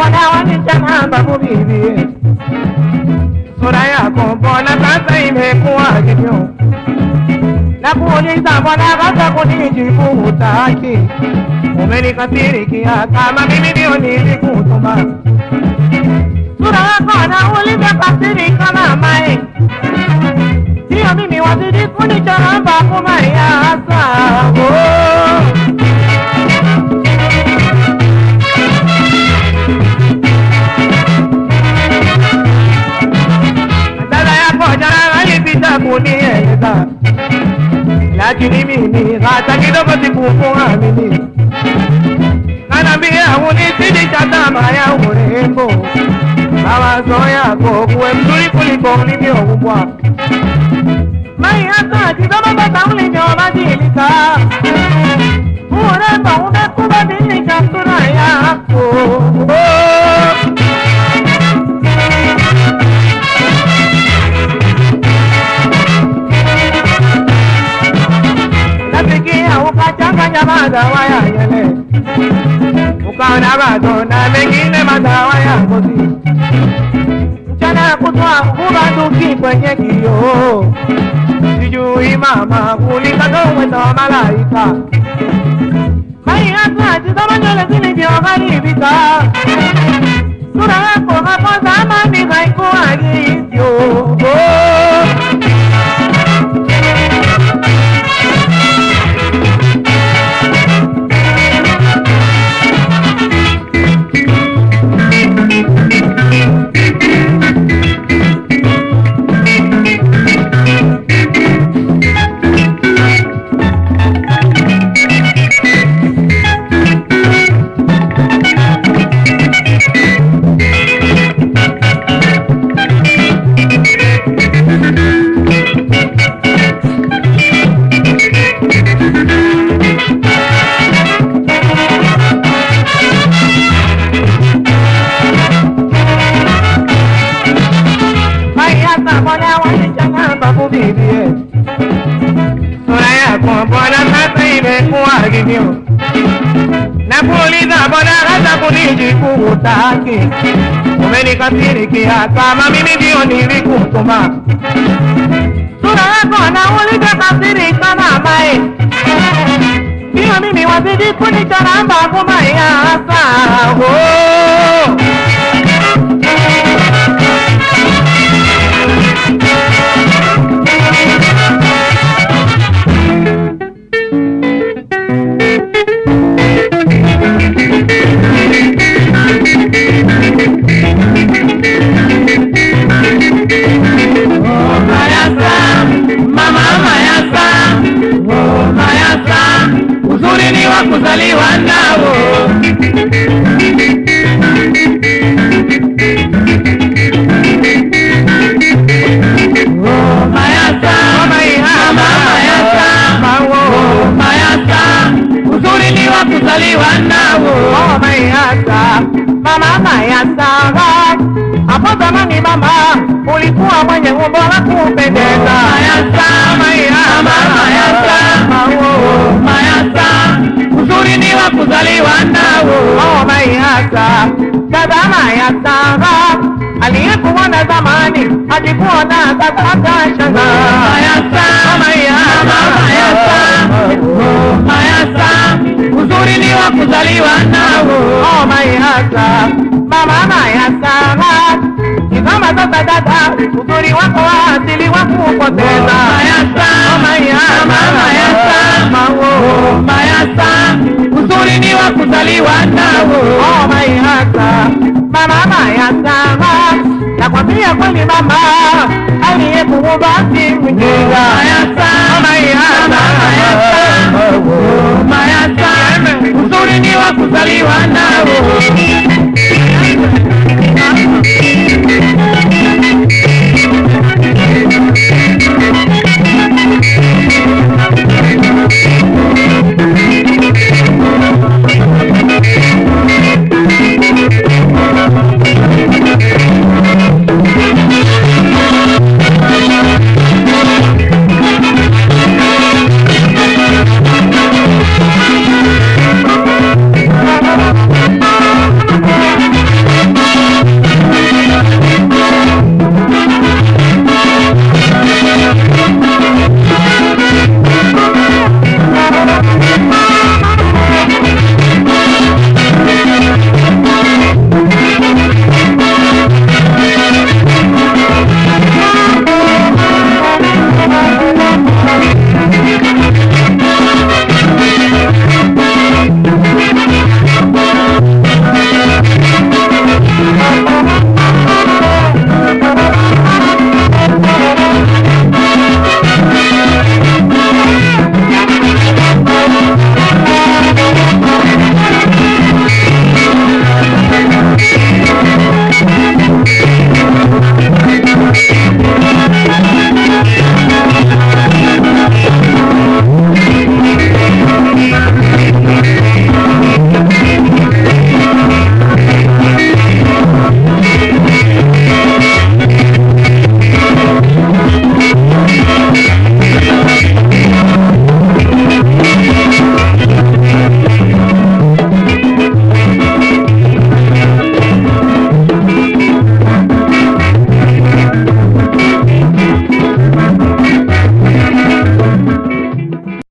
mbona wanichana babu sura yako mbona sasa imekuwa hivyo? Nakuuliza mbona hata kunijibu hutaki? Umenikasirikia kama mimi ndio nilikutuma. Sura yako nauliza kasirika mamae, ndiyo mimi wazidi kunichana babu oh. Lakini mimi hata kidogo sikukuamini. Kanambia unizidisha tamaa ya urembo, mawazo yako kuwe mzuri kuliko ulivyoumbwa. Mai hata tizama mpaka ulivyobadilika, urembo umekubadilisha sura yako mata waya ngozi mchana kutwa kubanduki kwenye kioo sijui mama? Kulikatowezo malaika maihatuatizamanyole zilivyoharibika sura yako hapo iriye Suraya ko boda kata ibe kuaginyo Napuliza boda kata kuniji kuutaki Umenikasiriki hata mimi ndio nilikutuma Suraya ko nauliza kasirika mamae Ndio mimi wazidi kunichoramba kumaia hasa oh. Kuzaliwa nao. Oh, Mayasa, mama Mayasa, hapo zamani mama ulikuwa mwenye umbo la kupendeza. Mayasa, mama Mayasa, Mayasa, uzuri ni wa kuzaliwa nao. Oh, Mayasa, dada Mayasa, aliyekuona zamani akikuona sasa atashangaa. Mayasa, mama Mayasa, sana kizama sasa dada, uzuri wako wa asili wa kupoteza. Uzuri ni wa kuzaliwa mama Mayasa, nakwambia kweli mama, aliyekuumba si mjinga. Uzuri ni wa kuzaliwa nao.